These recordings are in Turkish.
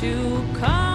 to come.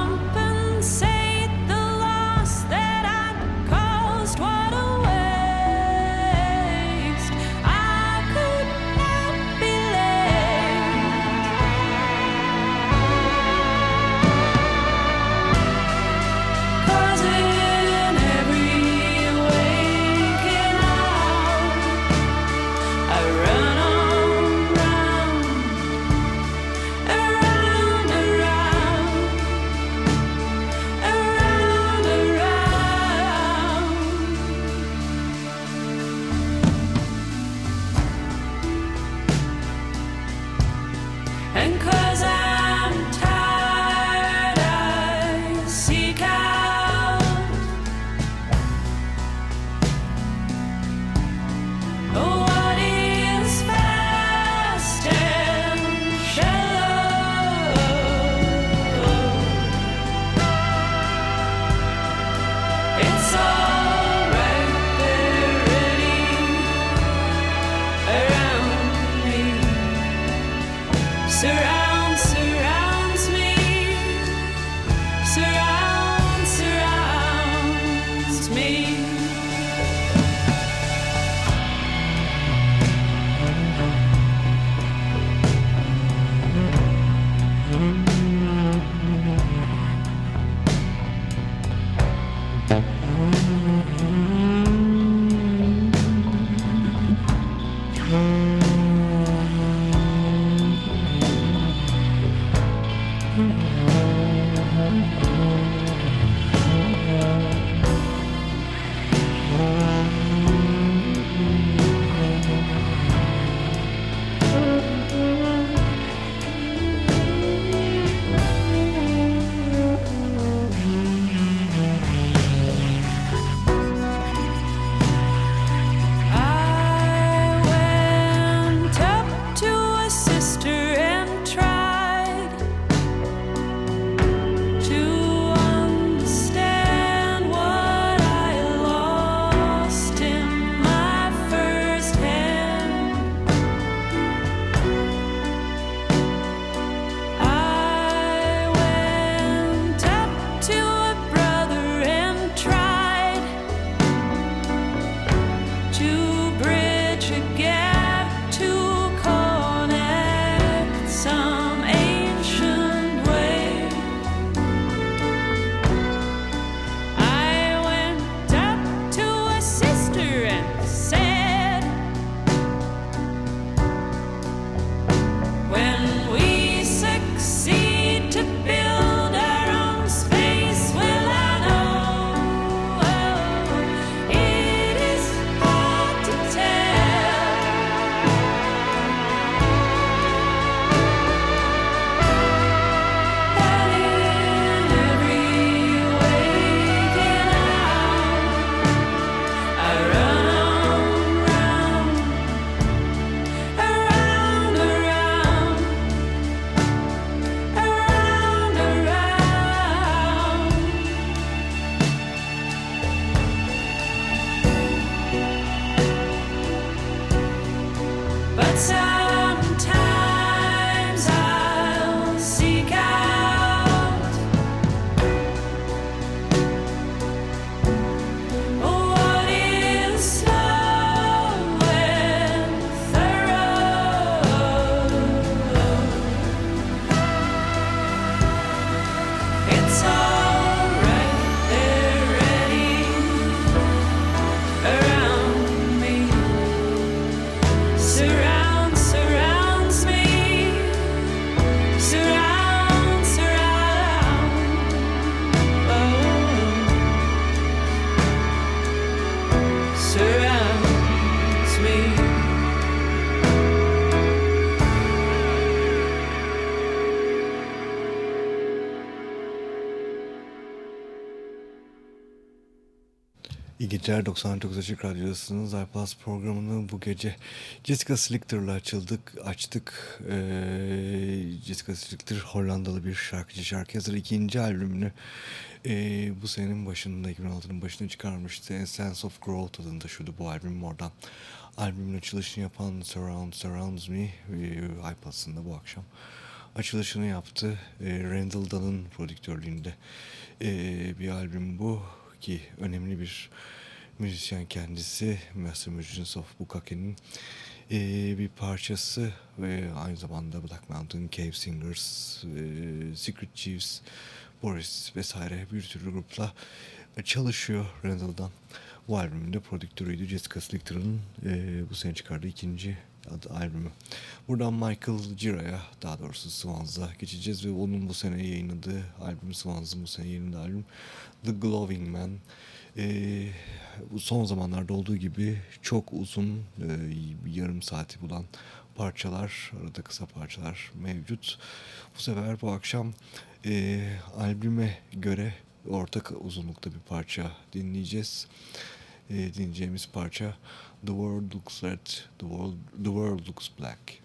İyi geceler 99 Açık Radyosu'nun iPlus programını bu gece Jessica Slichter'la açıldık, açtık. Ee, Jessica Slichter Hollandalı bir şarkıcı, şarkı yazarı ikinci albümünü e, bu senenin başında 2016'nın başına çıkarmıştı. A Sense of Growth adını taşıyordu bu albüm oradan. Albümün açılışını yapan Surround Surrounds Me e, iPlus'ın bu akşam açılışını yaptı. E, Randall Dunn'ın prodüktörlüğünde e, bir albüm bu ki önemli bir müzisyen kendisi Master Musicians of Bukake'nin e, bir parçası ve aynı zamanda Black Mountain, Cave Singers, e, Secret Chiefs, Boris vesaire bir sürü grupla çalışıyor Randall'dan. Bu albümün prodüktörüydü Jessica Slichter'ın e, bu sene çıkardığı ikinci adı albümü. Buradan Michael Gira'ya daha doğrusu Swans'a geçeceğiz ve onun bu sene yayınladığı albüm Swans'ın bu sene yayınladığı albüm The Glowing Man. Ee, bu son zamanlarda olduğu gibi çok uzun e, yarım saati bulan parçalar, arada kısa parçalar mevcut. Bu sefer bu akşam e, albüme göre ortak uzunlukta bir parça dinleyeceğiz. E, dinleyeceğimiz parça The World Looks Red, The World, the world Looks Black.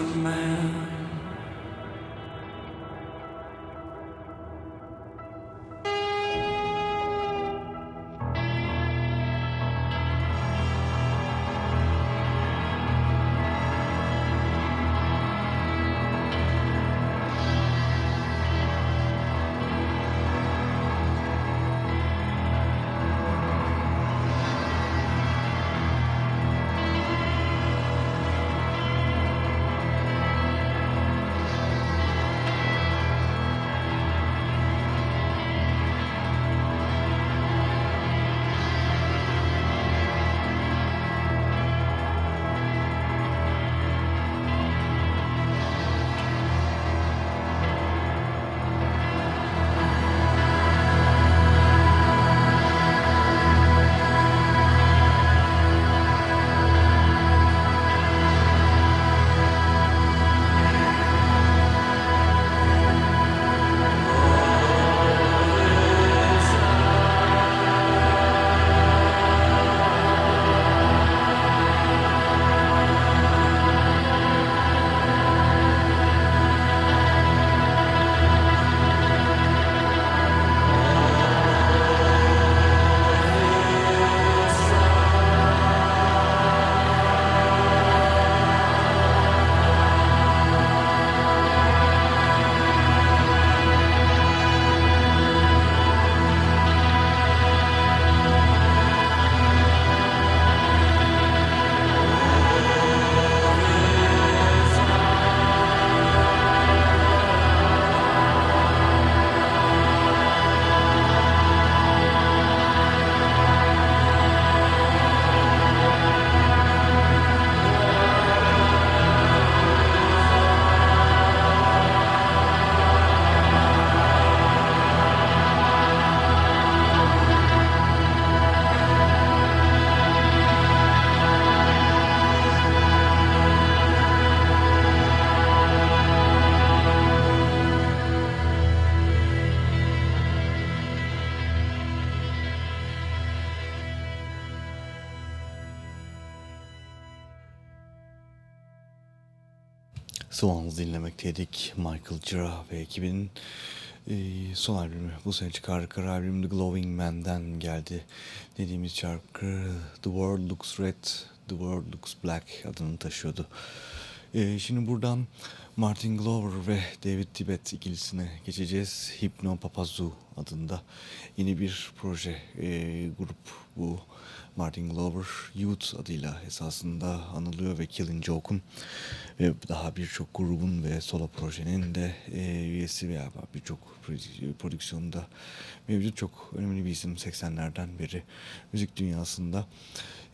a man. Swans dinlemekteydik. Michael Cira ve ekibinin e, son albümü. Bu sene çıkardıkları albüm The Glowing Man'den geldi. Dediğimiz şarkı The World Looks Red, The World Looks Black adını taşıyordu. E, şimdi buradan Martin Glover ve David Tibet ikilisine geçeceğiz. Hypno Papazu adında yeni bir proje e, grup bu. Martin Glover Youth adıyla esasında anılıyor ve Killing Joke'un ve daha birçok grubun ve solo projenin de e, üyesi veya birçok prodüksiyonda mevcut çok önemli bir isim 80'lerden beri müzik dünyasında.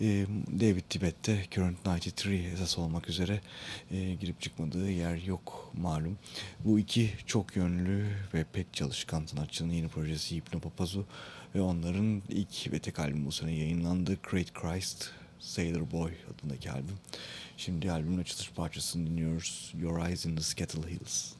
E, David Tibet'te Current 93 esas olmak üzere e, girip çıkmadığı yer yok malum. Bu iki çok yönlü ve pek çalışkan sanatçının yeni projesi Hypno Papazu ve onların ilk ve tek albüm bu sene yayınlandı. Great Christ Sailor Boy adındaki albüm. Şimdi albümün açılış parçasını dinliyoruz. Your Eyes in the Skettle Hills.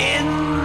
In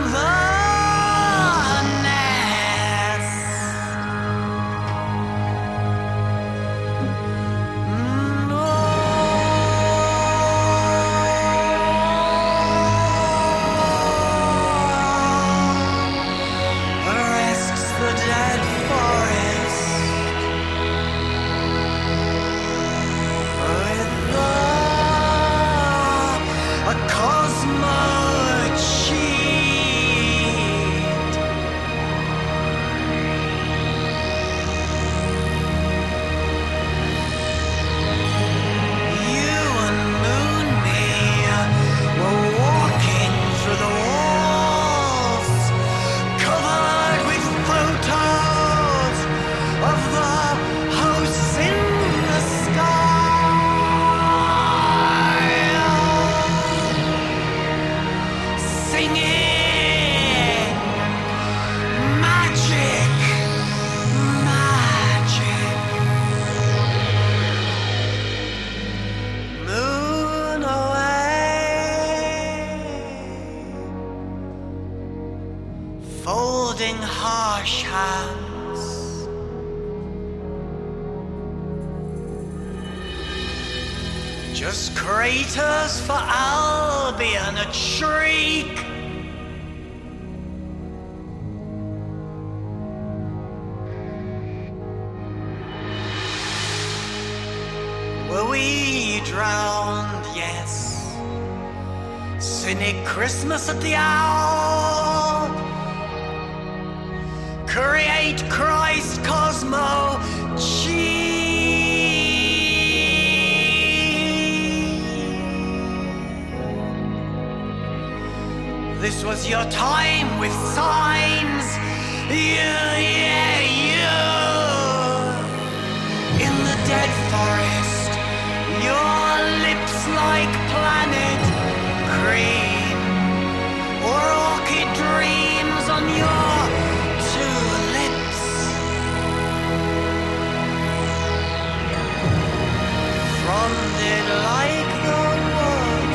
like the wood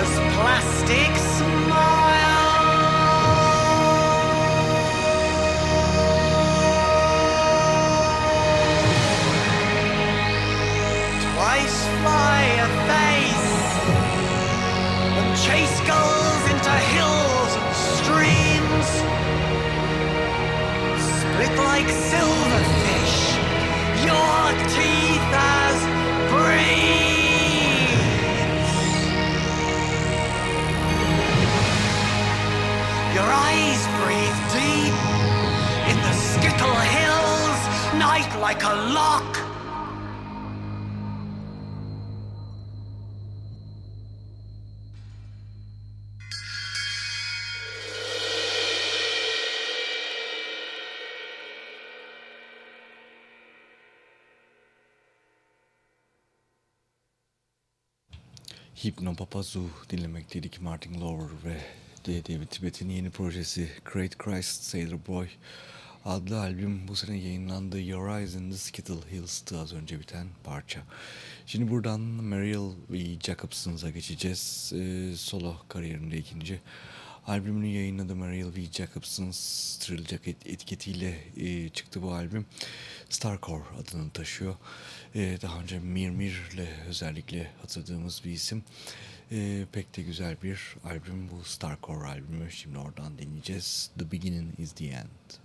as plastic smile. Like silverfish, your teeth as breathes. Your eyes breathe deep in the skittle hills, night like a lock. Hypnopapazu dinlemekteydik Martin Lower ve David Tibet'in yeni projesi Great Christ Sailor Boy adlı albüm bu sene yayınlandı. Your Eyes in the Skittle Hills'tı az önce biten parça. Şimdi buradan Mariel V. Jacobson'a geçeceğiz. Ee, solo kariyerinde ikinci. Albümünü yayınladı Mariel V. Jacobson's Trill Jacket etiketiyle e, çıktı bu albüm. Starcore adını taşıyor. E, daha önce Mir Mir'le özellikle hatırladığımız bir isim. E, pek de güzel bir albüm bu Starcore albümü. Şimdi oradan dinleyeceğiz. The Beginning is the End.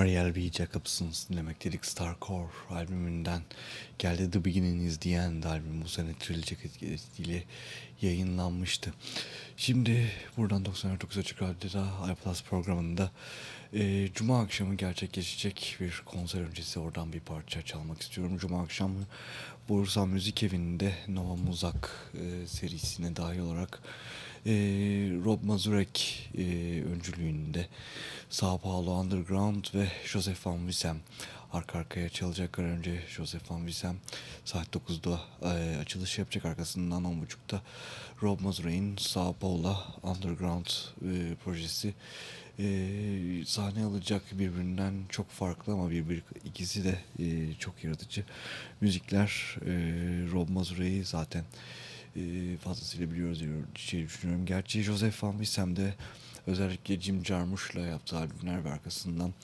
Marielle V. Jacobson dinlemek dedik Starcore albümünden geldi The Beginning is the End albüm bu sene Trilogy etkisiyle yayınlanmıştı. Şimdi buradan 99 Açık Radyo'da iPlus programında e, Cuma akşamı gerçekleşecek bir konser öncesi oradan bir parça çalmak istiyorum. Cuma akşamı Bursa Müzik Evi'nde Nova Muzak e, serisine dahil olarak e, Rob Mazurek e, öncülüğünde Sao Paulo Underground ve Joseph Van Wissem arka arkaya çalacaklar. Önce Joseph Van Wissem saat 9'da e, açılış yapacak. Arkasından 10.30'da Rob Mazurek'in Sao Paulo Underground e, projesi e, sahne alacak birbirinden çok farklı ama birbir ikisi de e, çok yaratıcı müzikler. E, Rob Mazurek'i zaten e, fazlasıyla biliyoruz diye düşünüyorum. Gerçi Joseph Van Wissem de özellikle Jim Jarmusch'la yaptığı albümler ve arkasından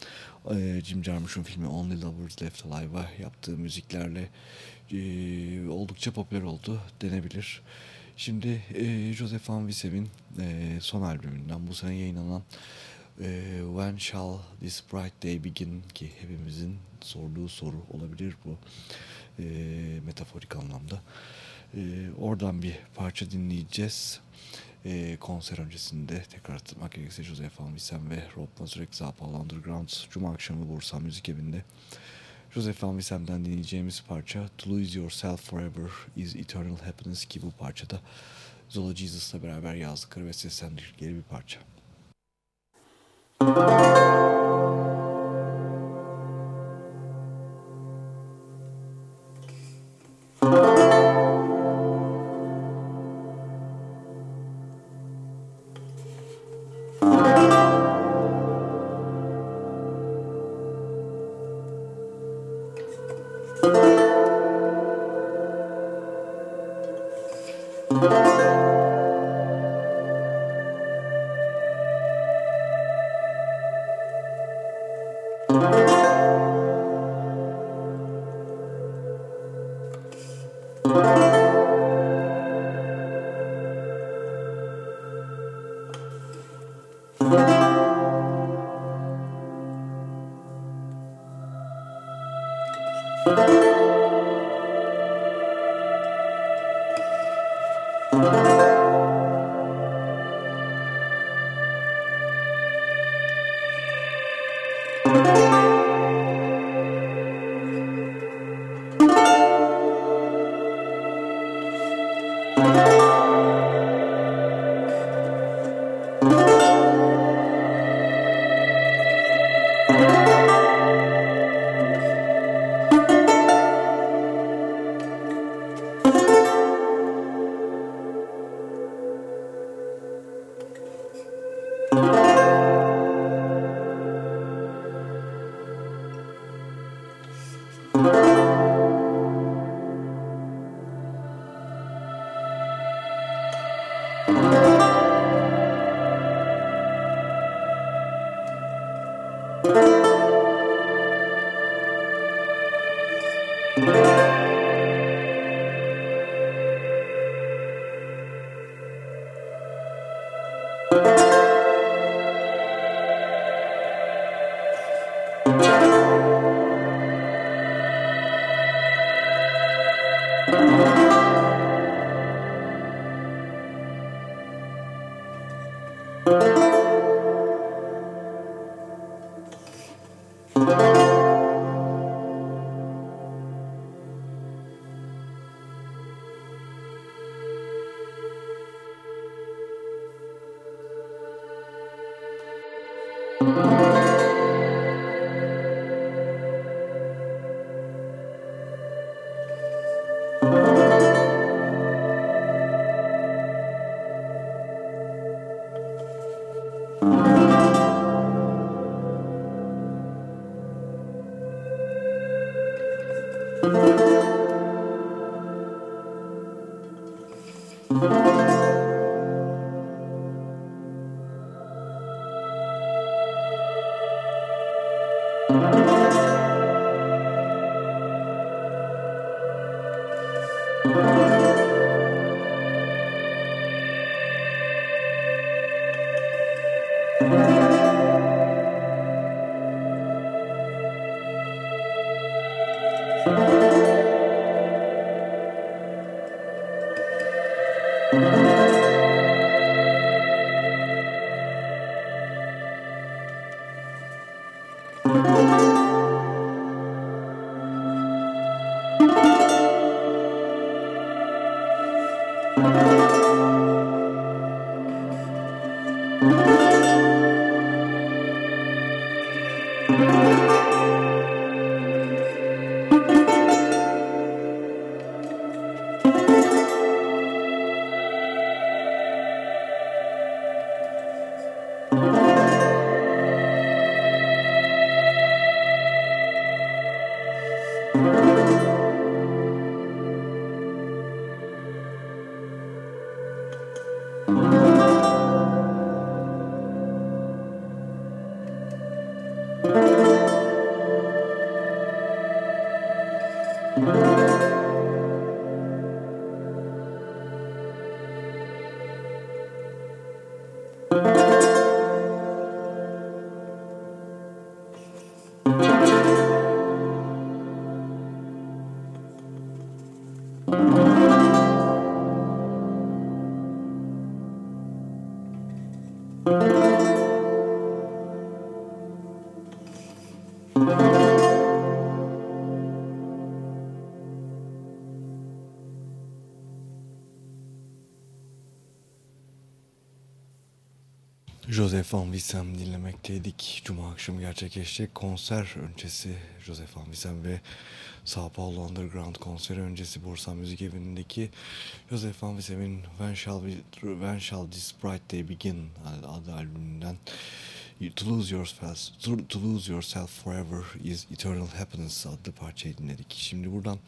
e, Jim Jarmusch'un filmi Only Lovers Left Alive'a yaptığı müziklerle e, oldukça popüler oldu denebilir. Şimdi e, Joseph Van Wissem'in e, son albümünden bu sene yayınlanan e, When Shall This Bright Day Begin ki hepimizin sorduğu soru olabilir bu e, metaforik anlamda. E, oradan bir parça dinleyeceğiz. E, konser öncesinde tekrar hatırlamak gerekirse Joseph Wissem ve Rob Mazurek Zapal Underground Cuma akşamı Bursa Müzik Evi'nde Joseph Van Wissem'den dinleyeceğimiz parça To Lose Yourself Forever is Eternal Happiness ki bu parçada Zola Jesus'la beraber yazdıkları ve seslendirdikleri bir parça. Joseph Van Wissem dinlemekteydik. Cuma akşamı gerçekleşecek konser öncesi Joseph Van Wissem ve Sao Paulo Underground konseri öncesi Bursa Müzik Evi'ndeki Joseph Van Wissem'in When Shall, When Shall This Bright Day Begin adlı albümünden To Lose Yourself, to Lose Yourself Forever is Eternal Happiness adlı parçayı dinledik. Şimdi buradan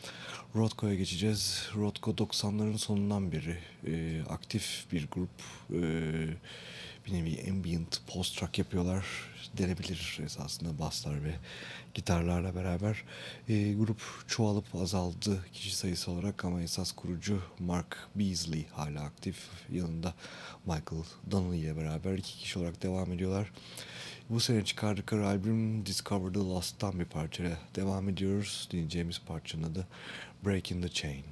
Rodko'ya geçeceğiz. Rodko 90'ların sonundan beri e, aktif bir grup. E, bir nevi ambient post-rock yapıyorlar denebilir esasında baslar ve gitarlarla beraber. E, grup çoğalıp azaldı kişi sayısı olarak ama esas kurucu Mark Beasley hala aktif. Yanında Michael Donnelly ile beraber iki kişi olarak devam ediyorlar. Bu sene çıkardıkları albüm Discover the Lost'tan bir parçayla devam ediyoruz. Dinleyeceğimiz parçanın adı Breaking the Chain.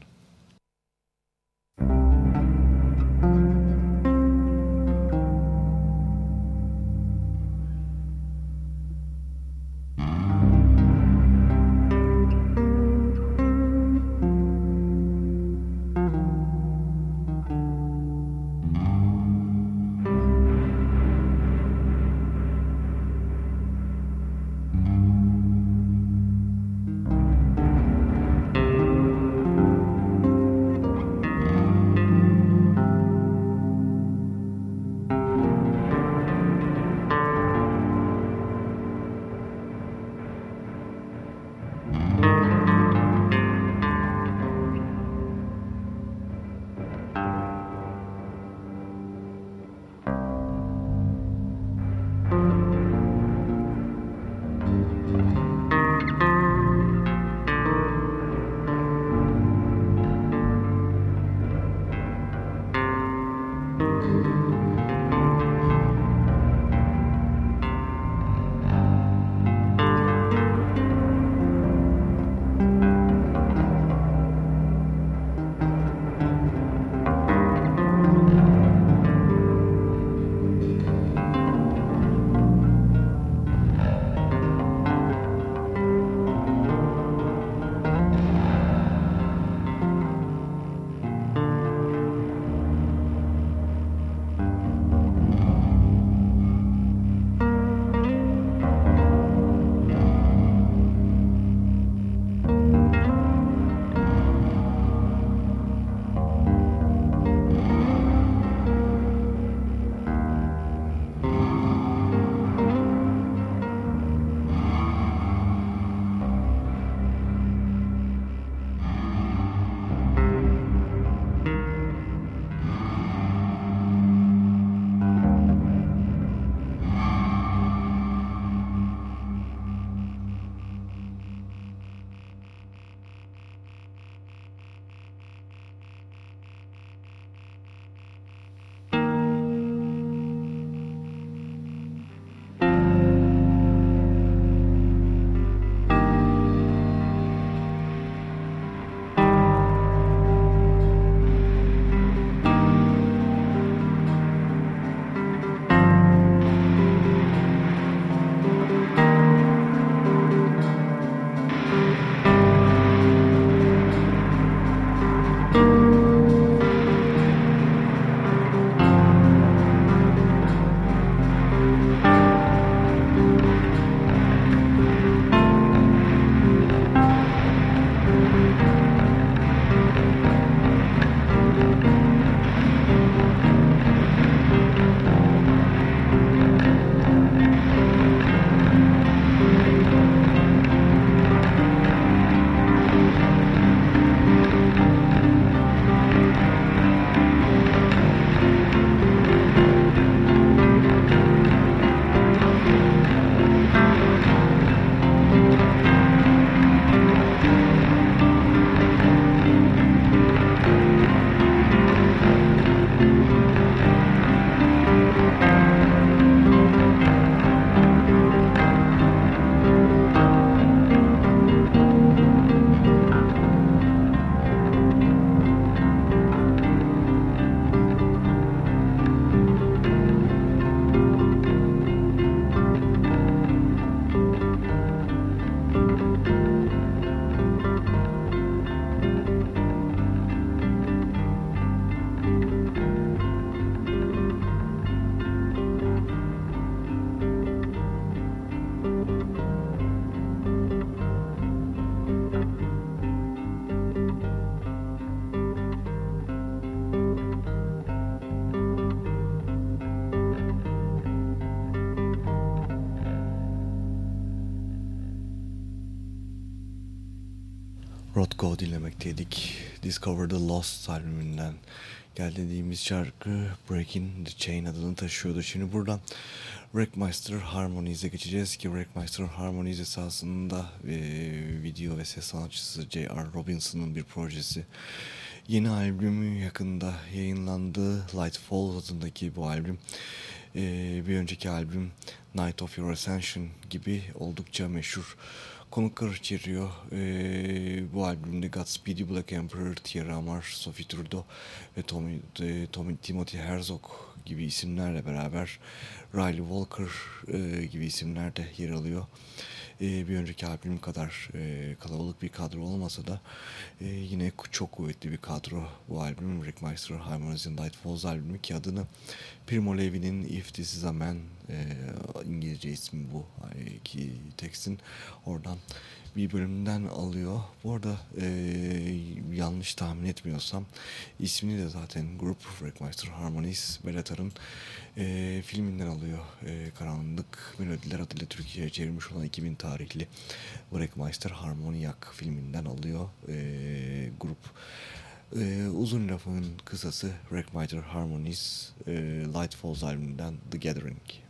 Rothko dinlemekteydik. Discover the Lost albümünden gel dediğimiz şarkı Breaking the Chain adını taşıyordu. Şimdi buradan Wreckmeister Harmonies'e geçeceğiz ki Wreckmeister Harmonies esasında e, video ve ses sanatçısı J.R. Robinson'ın bir projesi. Yeni albümü yakında yayınlandı. Light Falls adındaki bu albüm. E, bir önceki albüm Night of Your Ascension gibi oldukça meşhur konuklar içeriyor. Ee, bu albümde Godspeed Black Emperor, Thierry Amar, Sophie Trudeau ve Tommy, e, Tommy, Timothy Herzog gibi isimlerle beraber Riley Walker e, gibi isimler de yer alıyor. E, bir önceki albüm kadar e, kalabalık bir kadro olmasa da e, yine çok kuvvetli bir kadro bu albüm. Rick Meister Harmonies in Light Falls albümü ki adını Primo Levi'nin If This Is A Man e, İngilizce ismi bu ki tekstin oradan bir bölümden alıyor. Bu arada e, yanlış tahmin etmiyorsam ismini de zaten grup Wreckmeister Harmonies Bellatar'ın e, filminden alıyor. E, Karanlık Melodiler adıyla Türkiye'ye çevirmiş olan 2000 tarihli Wreckmeister Harmoniak filminden alıyor e, grup. E, uzun lafın kısası Wreckmeister Harmonies e, Light Falls albümünden The Gathering.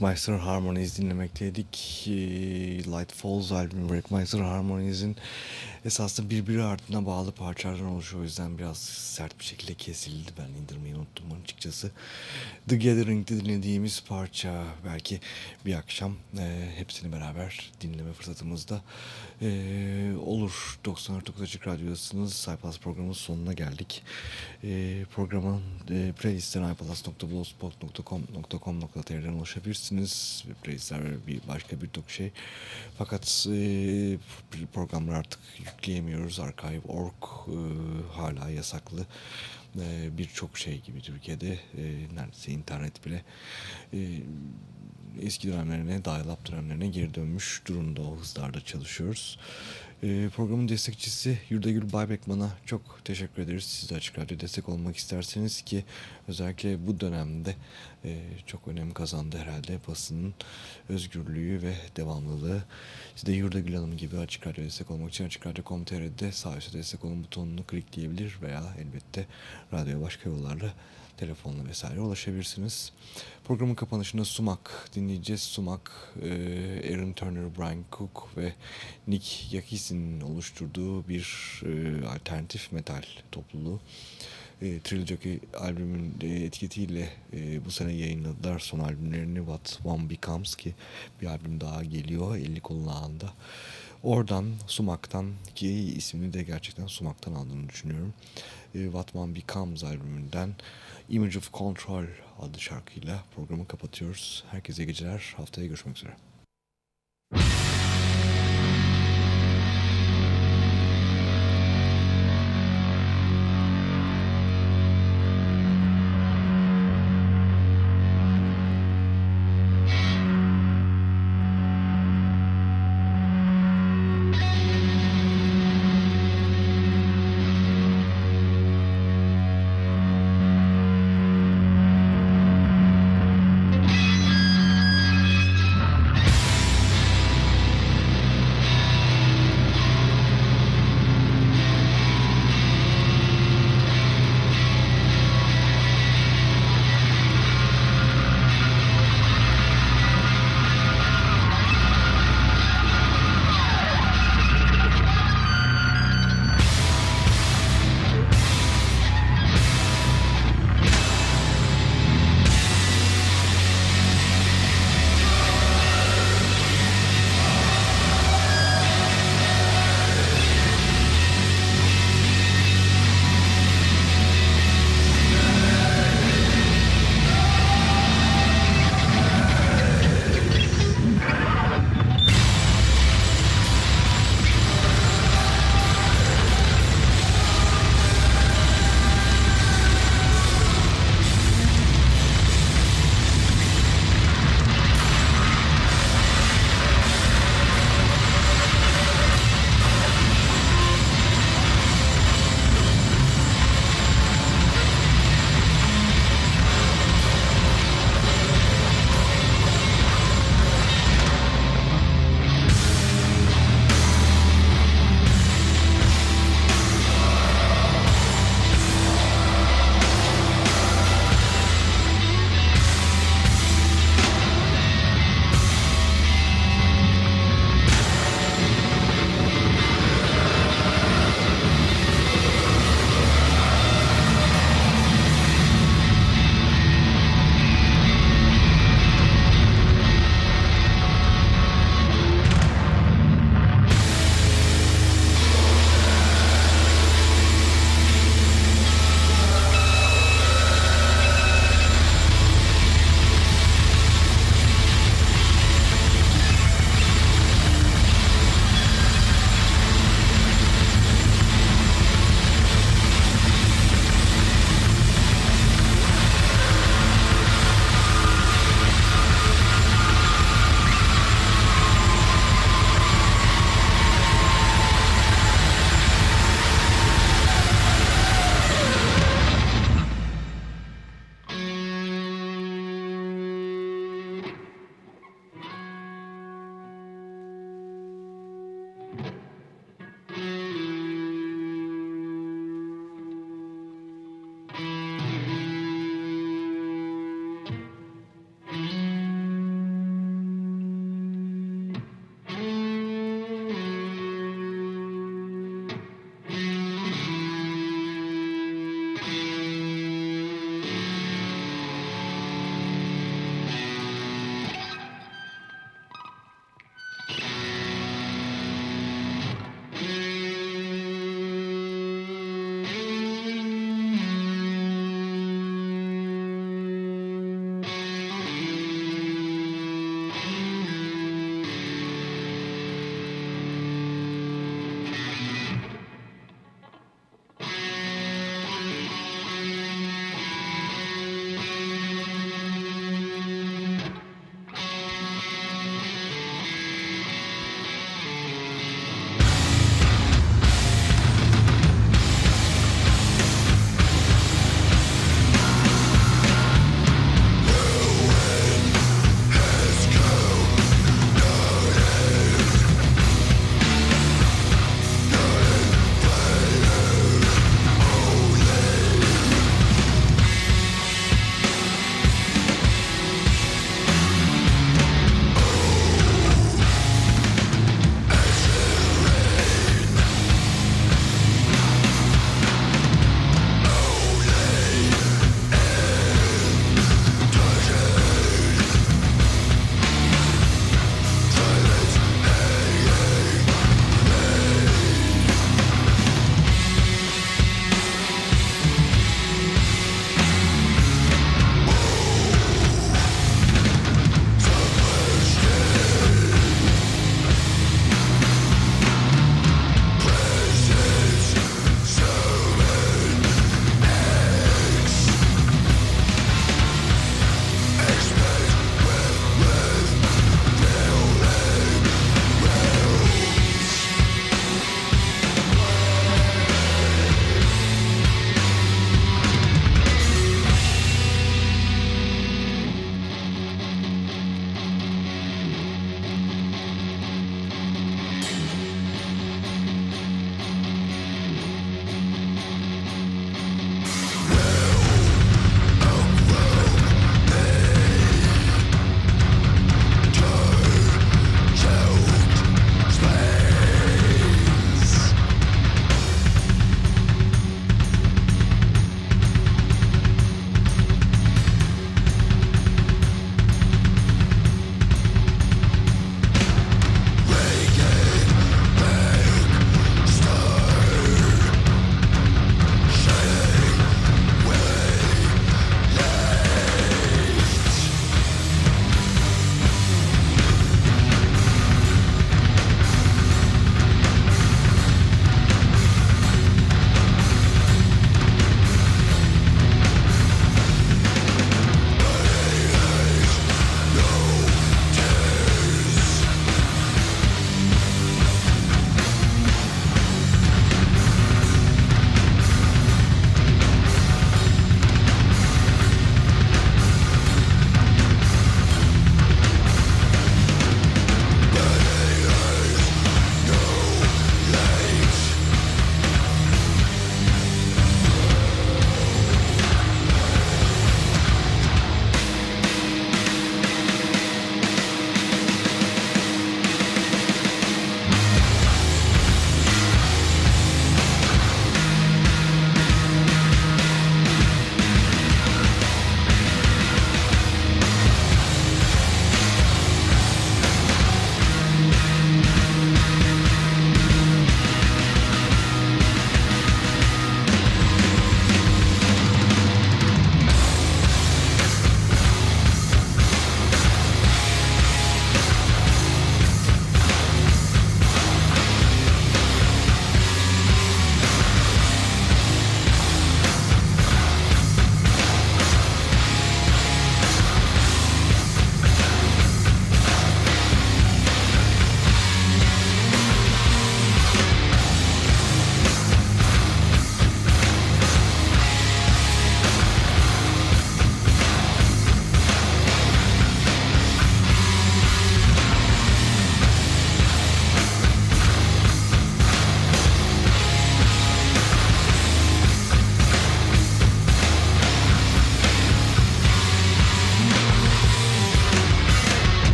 Breakmeister Harmonies dinlemekteydik. Ee, Light Falls albümü Breakmeister Harmonies'in esasında birbiri ardına bağlı parçalardan oluşuyor. O yüzden biraz sert bir şekilde kesildi. Ben indirmeyi unuttum açıkçası. The Gathering'de dinlediğimiz parça belki bir akşam e, hepsini beraber dinleme fırsatımızda e, olur. 94.9 Açık Radyo'dasınız. Cyplus programının sonuna geldik. E, programın e, playlistlerine iPlus.blogspot.com.tr'den ulaşabilirsiniz. Playlistler bir başka birçok şey. Fakat e, programları artık yükleyemiyoruz. Archive.org e, hala yasaklı e, birçok şey gibi Türkiye'de e, neredeyse internet bile e, eski dönemlerine, dial-up dönemlerine geri dönmüş durumda o hızlarda çalışıyoruz. E, programın destekçisi Yurdagül Baybekman'a çok teşekkür ederiz. Siz de Açık Radyo destek olmak isterseniz ki özellikle bu dönemde e, çok önem kazandı herhalde basının özgürlüğü ve devamlılığı. Siz de Yurdagül Hanım gibi Açık Radyo destek olmak için Açık Radyo.com.tr'de sağ üstte destek olun butonunu klikleyebilir veya elbette radyoya başka yollarla telefonla vesaire ulaşabilirsiniz. Programın kapanışında Sumak dinleyeceğiz. Sumak, e, Aaron Turner, Brian Cook ve Nick Yakis'in oluşturduğu bir e, alternatif metal topluluğu. E, Trilogy albümün e, etiketiyle bu sene yayınladılar son albümlerini What One Becomes ki bir albüm daha geliyor 50 kolunağında. Oradan Sumak'tan ki ismini de gerçekten Sumak'tan aldığını düşünüyorum. E, What One Becomes albümünden Image of Control adlı şarkıyla programı kapatıyoruz. Herkese geceler. Haftaya görüşmek üzere.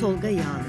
Tolga Yağlı.